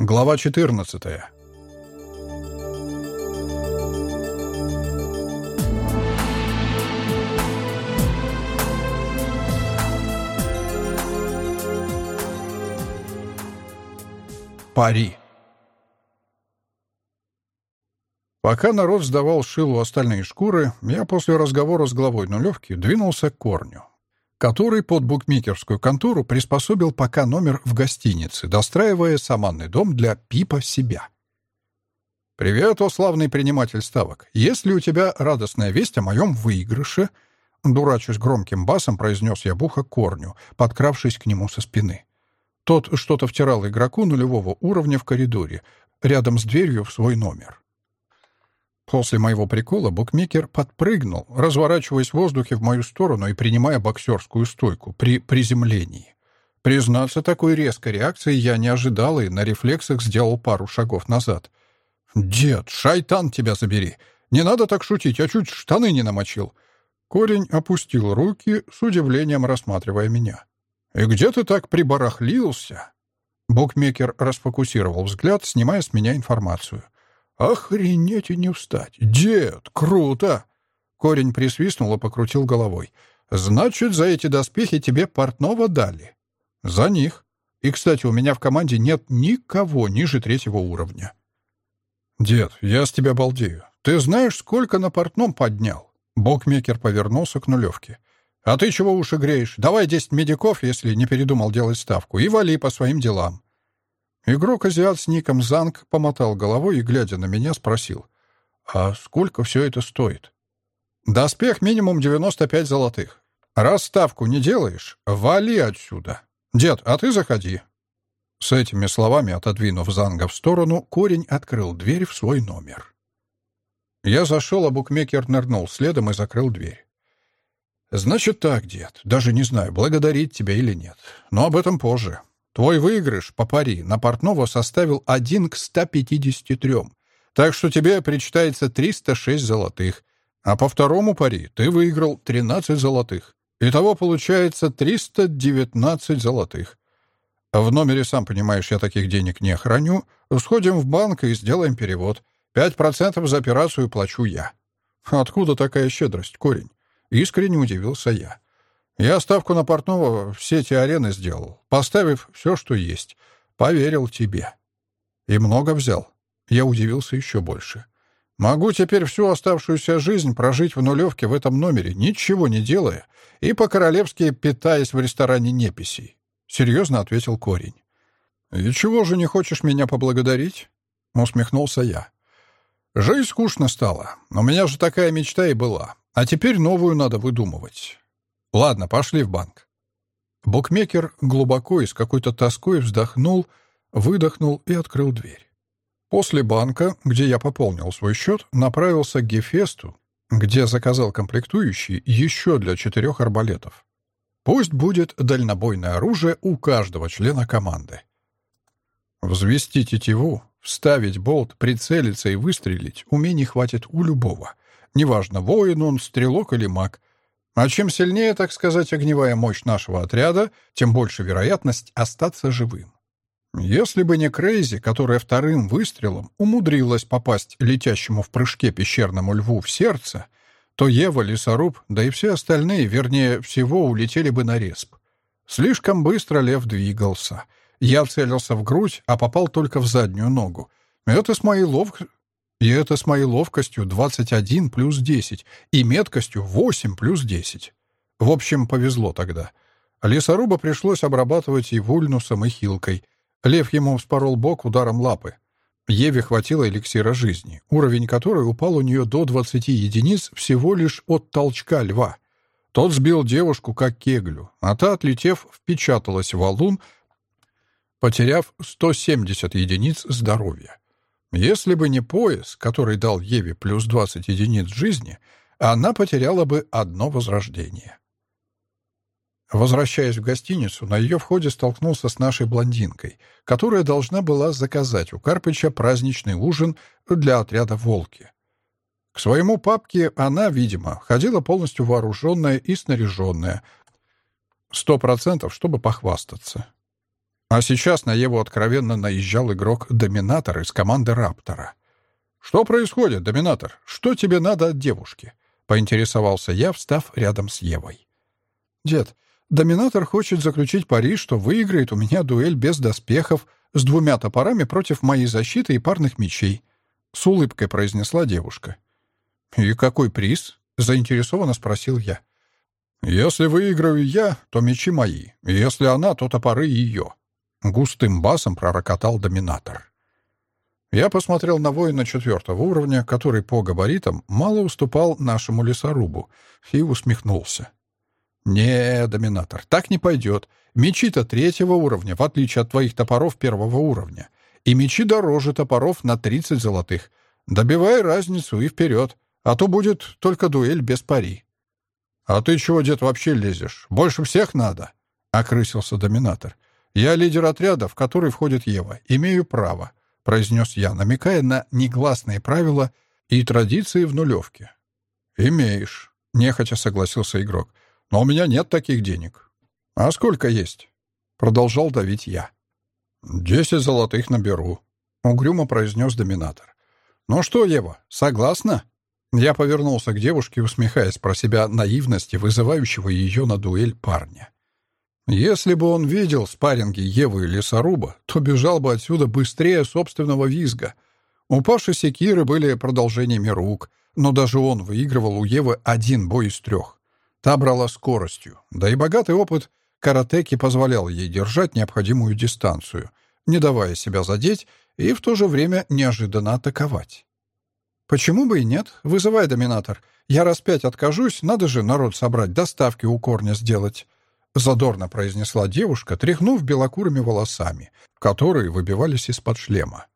Глава 14. Пари. Пока народ сдавал шилу остальные шкуры, я после разговора с главой нулевки двинулся к корню, который под букмекерскую контору приспособил пока номер в гостинице, достраивая саманный дом для Пипа себя. «Привет, о славный приниматель ставок. Есть ли у тебя радостная весть о моем выигрыше?» Дурачусь громким басом, произнес я Буха корню, подкравшись к нему со спины. Тот что-то втирал игроку нулевого уровня в коридоре, рядом с дверью в свой номер. После моего прикола букмекер подпрыгнул, разворачиваясь в воздухе в мою сторону и принимая боксерскую стойку при приземлении. Признаться, такой резкой реакции я не ожидал и на рефлексах сделал пару шагов назад. «Дед, шайтан тебя забери! Не надо так шутить, я чуть штаны не намочил!» Корень опустил руки, с удивлением рассматривая меня. «И где ты так прибарахлился?» Букмекер расфокусировал взгляд, снимая с меня информацию — «Охренеть и не встать! Дед, круто!» Корень присвистнул и покрутил головой. «Значит, за эти доспехи тебе портного дали?» «За них. И, кстати, у меня в команде нет никого ниже третьего уровня». «Дед, я с тебя балдею. Ты знаешь, сколько на портном поднял?» Бокмекер повернулся к нулевке. «А ты чего уши греешь? Давай десять медиков, если не передумал делать ставку, и вали по своим делам». Игрок-азиат с ником Занг помотал головой и, глядя на меня, спросил. «А сколько все это стоит?» «Доспех минимум 95 золотых. Раз ставку не делаешь, вали отсюда. Дед, а ты заходи». С этими словами, отодвинув Занга в сторону, корень открыл дверь в свой номер. Я зашел, а букмекер нырнул следом и закрыл дверь. «Значит так, дед, даже не знаю, благодарить тебя или нет. Но об этом позже. Твой выигрыш по пари на портного составил 1 к 153, так что тебе причитается 306 золотых, а по второму пари ты выиграл 13 золотых. Итого получается 319 золотых. В номере, сам понимаешь, я таких денег не храню. Сходим в банк и сделаем перевод. 5% за операцию плачу я. Откуда такая щедрость, корень? Искренне удивился я. Я ставку на портного в сети арены сделал, поставив все, что есть. Поверил тебе. И много взял. Я удивился еще больше. Могу теперь всю оставшуюся жизнь прожить в нулевке в этом номере, ничего не делая, и по-королевски питаясь в ресторане неписей. Серьезно ответил корень. «И чего же не хочешь меня поблагодарить?» Усмехнулся я. «Жизнь скучно стала. У меня же такая мечта и была. А теперь новую надо выдумывать. Ладно, пошли в банк. Букмекер глубоко и с какой-то тоской вздохнул, выдохнул и открыл дверь. После банка, где я пополнил свой счет, направился к Гефесту, где заказал комплектующие еще для четырех арбалетов. Пусть будет дальнобойное оружие у каждого члена команды. Взвести тетиву, вставить болт, прицелиться и выстрелить умений хватит у любого. Неважно, воин он, стрелок или маг. А чем сильнее, так сказать, огневая мощь нашего отряда, тем больше вероятность остаться живым. Если бы не Крейзи, которая вторым выстрелом умудрилась попасть летящему в прыжке пещерному льву в сердце, то Ева, Лесоруб, да и все остальные, вернее всего, улетели бы на респ. Слишком быстро лев двигался. Я целился в грудь, а попал только в заднюю ногу. Это с моей ловкостью и это с моей ловкостью 21 плюс 10 и меткостью 8 плюс 10. В общем, повезло тогда. Лесоруба пришлось обрабатывать и вульнусом, и хилкой. Лев ему вспорол бок ударом лапы. Еве хватило эликсира жизни, уровень которой упал у нее до 20 единиц всего лишь от толчка льва. Тот сбил девушку как кеглю, а та, отлетев, впечаталась в валун, потеряв 170 единиц здоровья. Если бы не пояс, который дал Еве плюс 20 единиц жизни, она потеряла бы одно возрождение. Возвращаясь в гостиницу, на ее входе столкнулся с нашей блондинкой, которая должна была заказать у Карпыча праздничный ужин для отряда «Волки». К своему папке она, видимо, ходила полностью вооруженная и снаряженная. Сто процентов, чтобы похвастаться. А сейчас на Еву откровенно наезжал игрок-доминатор из команды «Раптора». «Что происходит, доминатор? Что тебе надо от девушки?» — поинтересовался я, встав рядом с Евой. «Дед, доминатор хочет заключить пари, что выиграет у меня дуэль без доспехов с двумя топорами против моей защиты и парных мечей», — с улыбкой произнесла девушка. «И какой приз?» — заинтересованно спросил я. «Если выиграю я, то мечи мои. Если она, то топоры ее», — густым басом пророкотал доминатор. Я посмотрел на воина четвертого уровня, который по габаритам мало уступал нашему лесорубу, и усмехнулся. «Не, доминатор, так не пойдет. Мечи-то третьего уровня, в отличие от твоих топоров первого уровня. И мечи дороже топоров на тридцать золотых. Добивай разницу и вперед, а то будет только дуэль без пари». «А ты чего, дед, вообще лезешь? Больше всех надо?» — окрысился доминатор. «Я лидер отряда, в который входит Ева. Имею право», — произнес я, намекая на негласные правила и традиции в нулевке. «Имеешь», — нехотя согласился игрок. «Но у меня нет таких денег». «А сколько есть?» — продолжал давить я. «Десять золотых наберу», — угрюмо произнес доминатор. «Ну что, Ева, согласна?» Я повернулся к девушке, усмехаясь про себя наивности, вызывающего ее на дуэль парня. Если бы он видел спарринги Евы и лесоруба, то бежал бы отсюда быстрее собственного визга. У Паши секиры были продолжениями рук, но даже он выигрывал у Евы один бой из трех. Та брала скоростью, да и богатый опыт каратеки позволял ей держать необходимую дистанцию, не давая себя задеть и в то же время неожиданно атаковать. «Почему бы и нет? Вызывай, доминатор. Я раз пять откажусь, надо же народ собрать, доставки у корня сделать». Задорно произнесла девушка, тряхнув белокурыми волосами, которые выбивались из-под шлема.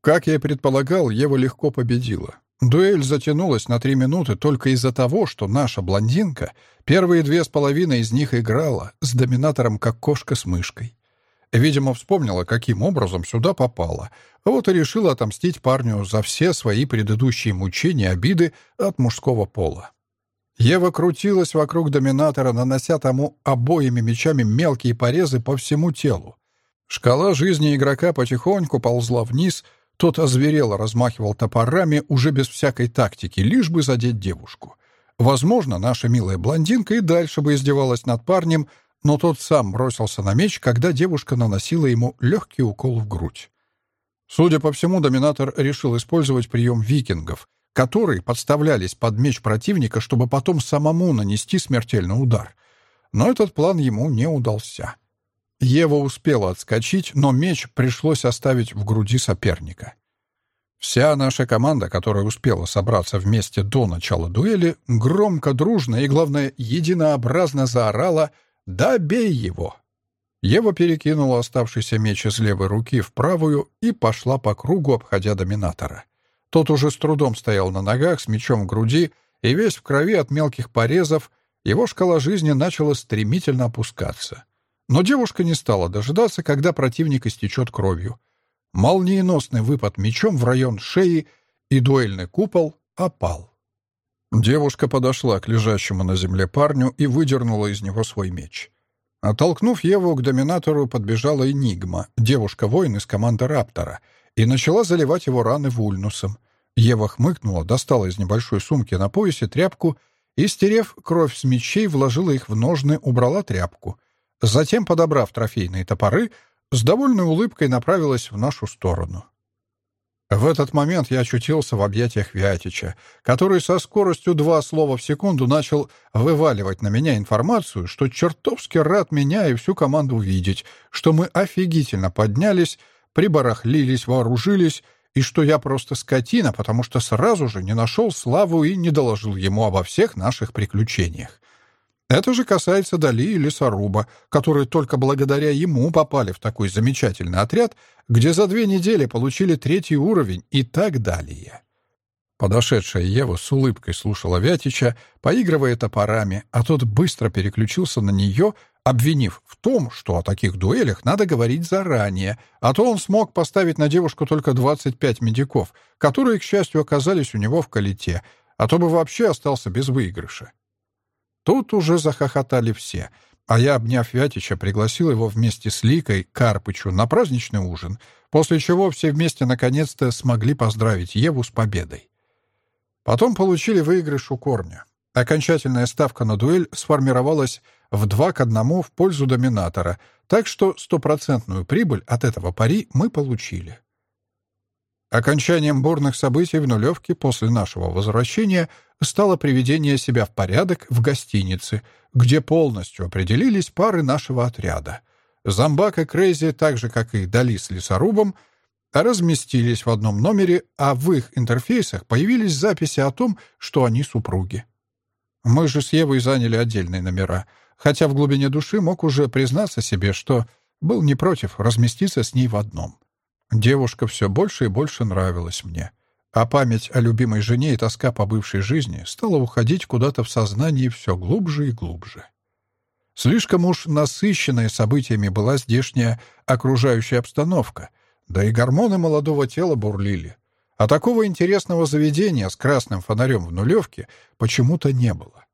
Как я и предполагал, Ева легко победила. Дуэль затянулась на три минуты только из-за того, что наша блондинка первые две с половиной из них играла с доминатором как кошка с мышкой. Видимо, вспомнила, каким образом сюда попала, вот и решила отомстить парню за все свои предыдущие мучения, обиды от мужского пола. Ева крутилась вокруг доминатора, нанося тому обоими мечами мелкие порезы по всему телу. Шкала жизни игрока потихоньку ползла вниз, тот озверело размахивал топорами уже без всякой тактики, лишь бы задеть девушку. Возможно, наша милая блондинка и дальше бы издевалась над парнем, но тот сам бросился на меч, когда девушка наносила ему легкий укол в грудь. Судя по всему, доминатор решил использовать прием викингов, которые подставлялись под меч противника, чтобы потом самому нанести смертельный удар. Но этот план ему не удался. Ева успела отскочить, но меч пришлось оставить в груди соперника. Вся наша команда, которая успела собраться вместе до начала дуэли, громко, дружно и, главное, единообразно заорала — «Да бей его!» Ева перекинула оставшийся меч из левой руки в правую и пошла по кругу, обходя доминатора. Тот уже с трудом стоял на ногах с мечом в груди и весь в крови от мелких порезов, его шкала жизни начала стремительно опускаться. Но девушка не стала дожидаться, когда противник истечет кровью. Молниеносный выпад мечом в район шеи, и дуэльный купол опал. Девушка подошла к лежащему на земле парню и выдернула из него свой меч. Оттолкнув Еву к доминатору, подбежала Энигма, девушка-воин из команды Раптора, и начала заливать его раны вульнусом. Ева хмыкнула, достала из небольшой сумки на поясе тряпку и, стерев кровь с мечей, вложила их в ножны, убрала тряпку. Затем, подобрав трофейные топоры, с довольной улыбкой направилась в нашу сторону. В этот момент я очутился в объятиях Вятича, который со скоростью два слова в секунду начал вываливать на меня информацию, что чертовски рад меня и всю команду видеть, что мы офигительно поднялись, прибарахлились, вооружились, и что я просто скотина, потому что сразу же не нашел Славу и не доложил ему обо всех наших приключениях. Это же касается Дали и Лесоруба, которые только благодаря ему попали в такой замечательный отряд, где за две недели получили третий уровень и так далее. Подошедшая Ева с улыбкой слушала Вятича, поигрывая топорами, а тот быстро переключился на нее, обвинив в том, что о таких дуэлях надо говорить заранее, а то он смог поставить на девушку только 25 медиков, которые, к счастью, оказались у него в колите, а то бы вообще остался без выигрыша. Тут уже захохотали все. а я, обняв Вятича, пригласил его вместе с Ликой, Карпычу, на праздничный ужин, после чего все вместе наконец-то смогли поздравить Еву с победой. Потом получили выигрыш у корня. Окончательная ставка на дуэль сформировалась в два к одному в пользу доминатора, так что стопроцентную прибыль от этого пари мы получили. Окончанием бурных событий в нулевке после нашего возвращения стало приведение себя в порядок в гостинице, где полностью определились пары нашего отряда. Зомбак и Крейзи, так же, как и Дали с лесорубом, разместились в одном номере, а в их интерфейсах появились записи о том, что они супруги. Мы же с Евой заняли отдельные номера, хотя в глубине души мог уже признаться себе, что был не против разместиться с ней в одном. Девушка все больше и больше нравилась мне, а память о любимой жене и тоска по бывшей жизни стала уходить куда-то в сознании все глубже и глубже. Слишком уж насыщенная событиями была здешняя окружающая обстановка, да и гормоны молодого тела бурлили. А такого интересного заведения с красным фонарем в нулевке почему-то не было.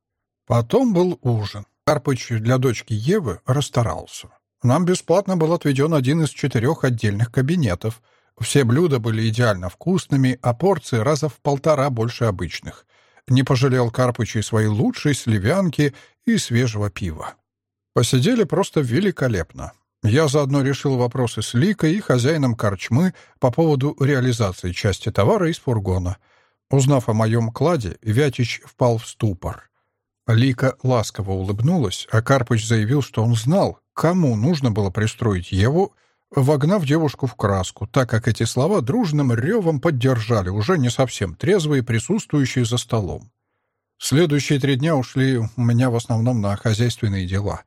Потом был ужин. Карпыч для дочки Евы расстарался. Нам бесплатно был отведен один из четырех отдельных кабинетов. Все блюда были идеально вкусными, а порции раза в полтора больше обычных. Не пожалел Карпыч и своей лучшей сливянки и свежего пива. Посидели просто великолепно. Я заодно решил вопросы с Ликой и хозяином корчмы по поводу реализации части товара из фургона. Узнав о моем кладе, Вятич впал в ступор. Лика ласково улыбнулась, а Карпыч заявил, что он знал, кому нужно было пристроить Еву, вогнав девушку в краску, так как эти слова дружным ревом поддержали уже не совсем трезвые присутствующие за столом. Следующие три дня ушли у меня в основном на хозяйственные дела.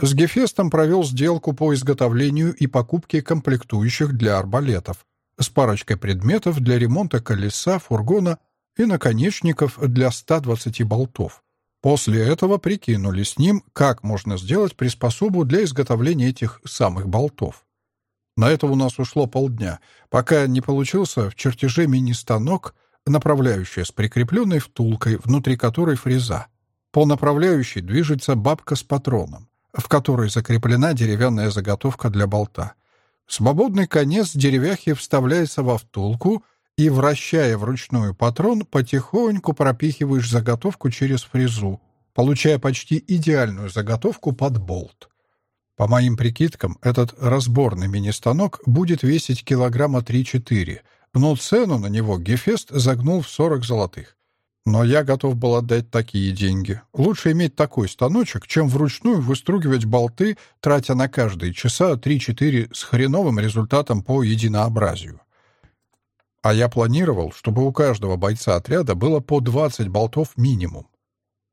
С Гефестом провел сделку по изготовлению и покупке комплектующих для арбалетов, с парочкой предметов для ремонта колеса, фургона и наконечников для 120 болтов. После этого прикинули с ним, как можно сделать приспособу для изготовления этих самых болтов. На это у нас ушло полдня, пока не получился в чертеже мини-станок, направляющая с прикрепленной втулкой, внутри которой фреза. По направляющей движется бабка с патроном, в которой закреплена деревянная заготовка для болта. Свободный конец деревяхи вставляется во втулку, и, вращая вручную патрон, потихоньку пропихиваешь заготовку через фрезу, получая почти идеальную заготовку под болт. По моим прикидкам, этот разборный мини-станок будет весить килограмма 3-4, но цену на него Гефест загнул в 40 золотых. Но я готов был отдать такие деньги. Лучше иметь такой станочек, чем вручную выстругивать болты, тратя на каждые часа 3-4 с хреновым результатом по единообразию. А я планировал, чтобы у каждого бойца отряда было по 20 болтов минимум.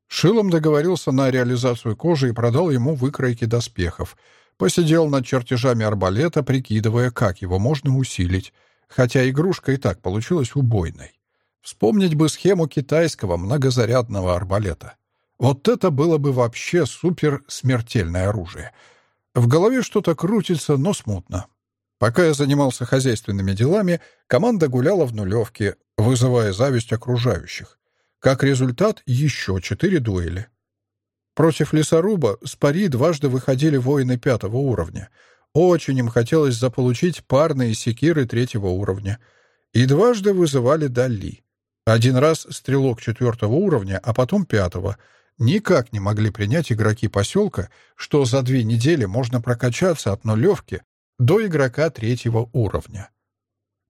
Шилом договорился на реализацию кожи и продал ему выкройки доспехов. Посидел над чертежами арбалета, прикидывая, как его можно усилить, хотя игрушка и так получилась убойной. Вспомнить бы схему китайского многозарядного арбалета. Вот это было бы вообще супер смертельное оружие. В голове что-то крутится, но смутно. Пока я занимался хозяйственными делами, команда гуляла в нулевке, вызывая зависть окружающих. Как результат, еще четыре дуэли. Против лесоруба с пари дважды выходили воины пятого уровня. Очень им хотелось заполучить парные секиры третьего уровня. И дважды вызывали Дали. Один раз стрелок четвертого уровня, а потом пятого. Никак не могли принять игроки поселка, что за две недели можно прокачаться от нулевки до игрока третьего уровня.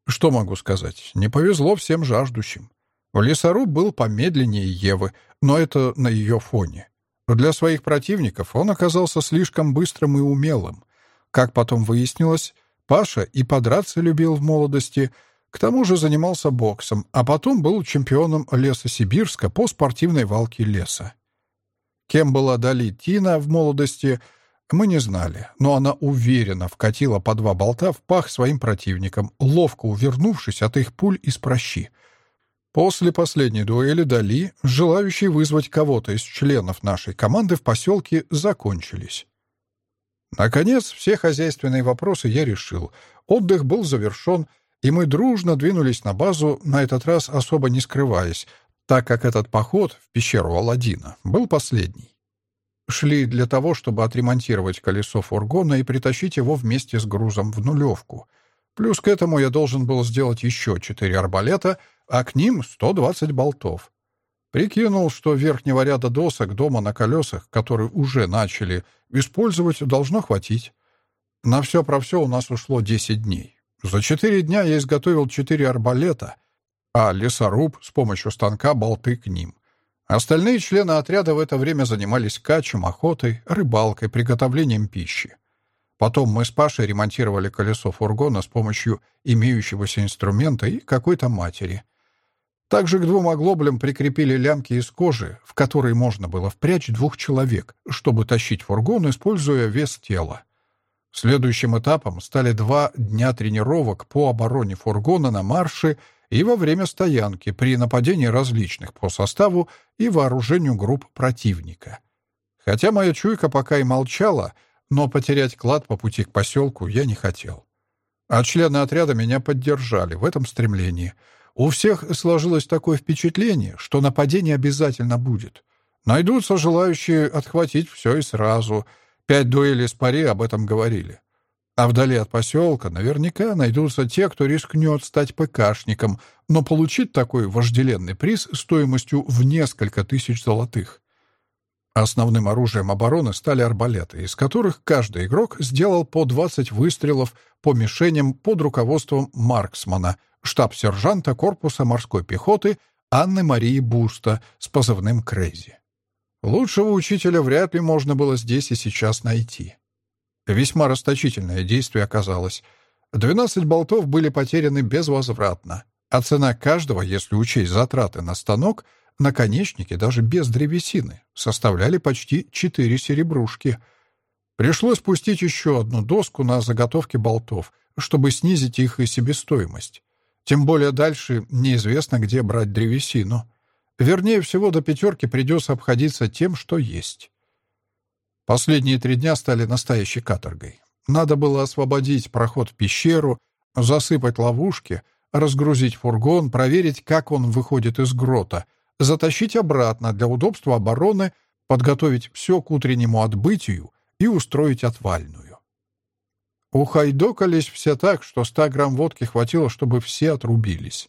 Что могу сказать? Не повезло всем жаждущим. Лесоруб был помедленнее Евы, но это на ее фоне. Для своих противников он оказался слишком быстрым и умелым. Как потом выяснилось, Паша и подраться любил в молодости, к тому же занимался боксом, а потом был чемпионом леса Сибирска по спортивной валке леса. Кем была Дали Тина в молодости — мы не знали, но она уверенно вкатила по два болта в пах своим противникам, ловко увернувшись от их пуль из прощи. После последней дуэли Дали, желающие вызвать кого-то из членов нашей команды в поселке, закончились. Наконец, все хозяйственные вопросы я решил. Отдых был завершен, и мы дружно двинулись на базу, на этот раз особо не скрываясь, так как этот поход в пещеру Аладдина был последний. Шли для того, чтобы отремонтировать колесо фургона и притащить его вместе с грузом в нулевку. Плюс к этому я должен был сделать еще четыре арбалета, а к ним 120 болтов. Прикинул, что верхнего ряда досок дома на колесах, которые уже начали использовать, должно хватить. На все про все у нас ушло 10 дней. За 4 дня я изготовил 4 арбалета, а лесоруб с помощью станка болты к ним. Остальные члены отряда в это время занимались качем, охотой, рыбалкой, приготовлением пищи. Потом мы с Пашей ремонтировали колесо фургона с помощью имеющегося инструмента и какой-то матери. Также к двум оглоблям прикрепили лямки из кожи, в которые можно было впрячь двух человек, чтобы тащить фургон, используя вес тела. Следующим этапом стали два дня тренировок по обороне фургона на марше и во время стоянки при нападении различных по составу и вооружению групп противника. Хотя моя чуйка пока и молчала, но потерять клад по пути к поселку я не хотел. А члены отряда меня поддержали в этом стремлении. У всех сложилось такое впечатление, что нападение обязательно будет. Найдутся желающие отхватить все и сразу. Пять дуэлей с пари об этом говорили. А вдали от поселка наверняка найдутся те, кто рискнет стать ПКшником, но получить такой вожделенный приз стоимостью в несколько тысяч золотых. Основным оружием обороны стали арбалеты, из которых каждый игрок сделал по 20 выстрелов по мишеням под руководством Марксмана, штаб-сержанта корпуса морской пехоты Анны Марии Буста с позывным «Крейзи». Лучшего учителя вряд ли можно было здесь и сейчас найти. Весьма расточительное действие оказалось. 12 болтов были потеряны безвозвратно, а цена каждого, если учесть затраты на станок, наконечники даже без древесины составляли почти 4 серебрушки. Пришлось пустить еще одну доску на заготовки болтов, чтобы снизить их и себестоимость. Тем более дальше неизвестно, где брать древесину. Вернее всего, до пятерки придется обходиться тем, что есть. Последние три дня стали настоящей каторгой. Надо было освободить проход в пещеру, засыпать ловушки, разгрузить фургон, проверить, как он выходит из грота, затащить обратно для удобства обороны, подготовить все к утреннему отбытию и устроить отвальную. Ухайдокались все так, что ста грамм водки хватило, чтобы все отрубились.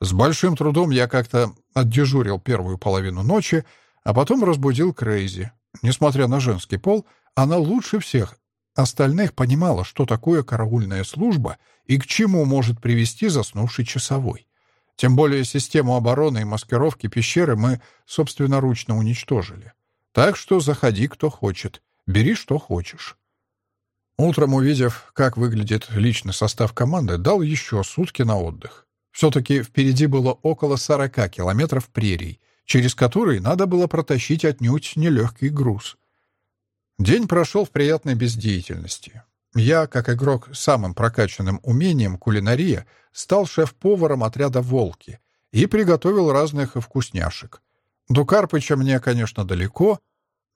С большим трудом я как-то отдежурил первую половину ночи, а потом разбудил Крейзи. Несмотря на женский пол, она лучше всех остальных понимала, что такое караульная служба и к чему может привести заснувший часовой. Тем более систему обороны и маскировки пещеры мы собственноручно уничтожили. Так что заходи, кто хочет, бери, что хочешь. Утром, увидев, как выглядит личный состав команды, дал еще сутки на отдых. Все-таки впереди было около 40 километров прерий, через который надо было протащить отнюдь нелегкий груз. День прошел в приятной бездеятельности. Я, как игрок с самым прокачанным умением кулинария, стал шеф-поваром отряда «Волки» и приготовил разных вкусняшек. До Карпыча мне, конечно, далеко,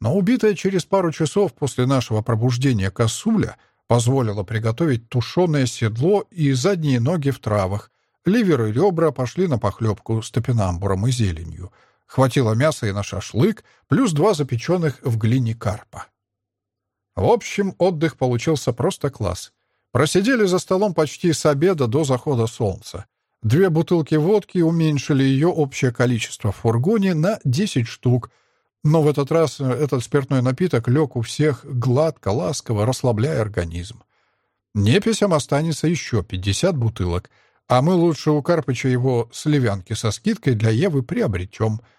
но убитая через пару часов после нашего пробуждения косуля позволила приготовить тушеное седло и задние ноги в травах, ливер и ребра пошли на похлебку с топинамбуром и зеленью — Хватило мяса и на шашлык, плюс два запеченных в глине карпа. В общем, отдых получился просто класс. Просидели за столом почти с обеда до захода солнца. Две бутылки водки уменьшили ее общее количество в фургоне на 10 штук, но в этот раз этот спиртной напиток лег у всех гладко, ласково, расслабляя организм. Неписям останется еще 50 бутылок, а мы лучше у Карпыча его сливянки со скидкой для Евы приобретем —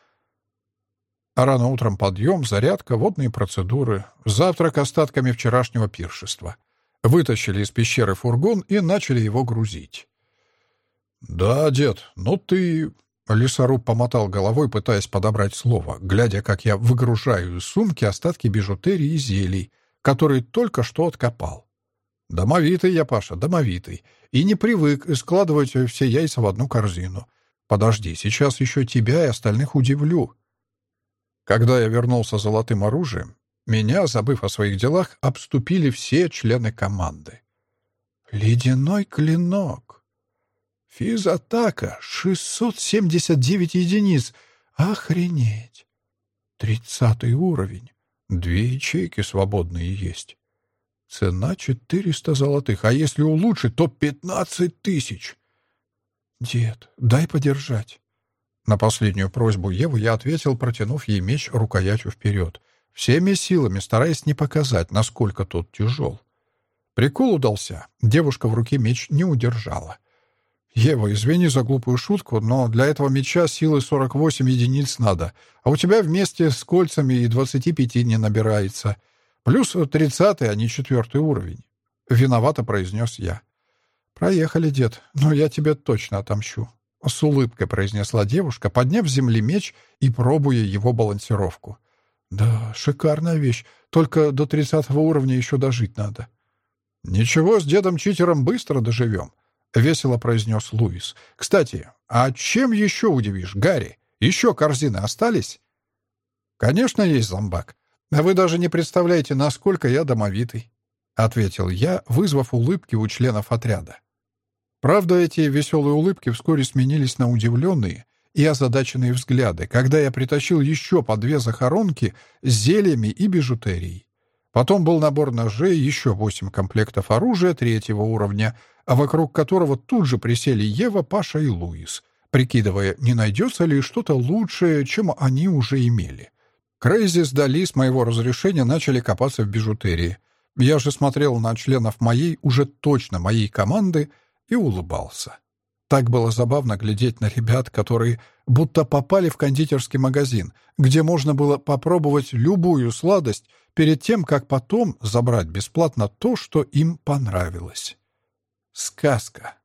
а рано утром подъем, зарядка, водные процедуры, завтрак остатками вчерашнего пиршества. Вытащили из пещеры фургон и начали его грузить. «Да, дед, ну ты...» Лесоруб помотал головой, пытаясь подобрать слово, глядя, как я выгружаю из сумки остатки бижутерии и зелий, которые только что откопал. Домовитый я, Паша, домовитый. И не привык складывать все яйца в одну корзину. Подожди, сейчас еще тебя и остальных удивлю. Когда я вернулся золотым оружием, меня, забыв о своих делах, обступили все члены команды. «Ледяной клинок!» «Физатака! 679 единиц! Охренеть!» «Тридцатый уровень! Две ячейки свободные есть. Цена четыреста золотых, а если улучшить, то пятнадцать тысяч. Дед, дай подержать. На последнюю просьбу Евы я ответил, протянув ей меч рукоятью вперед, всеми силами стараясь не показать, насколько тот тяжел. Прикол удался. Девушка в руке меч не удержала. «Ева, извини за глупую шутку, но для этого меча силы 48 единиц надо, а у тебя вместе с кольцами и 25 не набирается. Плюс 30 а не четвертый уровень». Виновато произнес я. «Проехали, дед, но я тебе точно отомщу», — с улыбкой произнесла девушка, подняв земли меч и пробуя его балансировку. «Да, шикарная вещь, только до 30 уровня еще дожить надо». «Ничего, с дедом-читером быстро доживем», — весело произнес Луис. «Кстати, а чем еще удивишь, Гарри? Еще корзины остались?» «Конечно, есть зомбак. А вы даже не представляете, насколько я домовитый», — ответил я, вызвав улыбки у членов отряда. Правда, эти веселые улыбки вскоре сменились на удивленные и озадаченные взгляды, когда я притащил еще по две захоронки с зельями и бижутерией. Потом был набор ножей, еще восемь комплектов оружия третьего уровня — а вокруг которого тут же присели Ева, Паша и Луис, прикидывая, не найдется ли что-то лучшее, чем они уже имели. Крейзи сдали с моего разрешения начали копаться в бижутерии. Я же смотрел на членов моей, уже точно моей команды, и улыбался. Так было забавно глядеть на ребят, которые будто попали в кондитерский магазин, где можно было попробовать любую сладость перед тем, как потом забрать бесплатно то, что им понравилось. Сказка.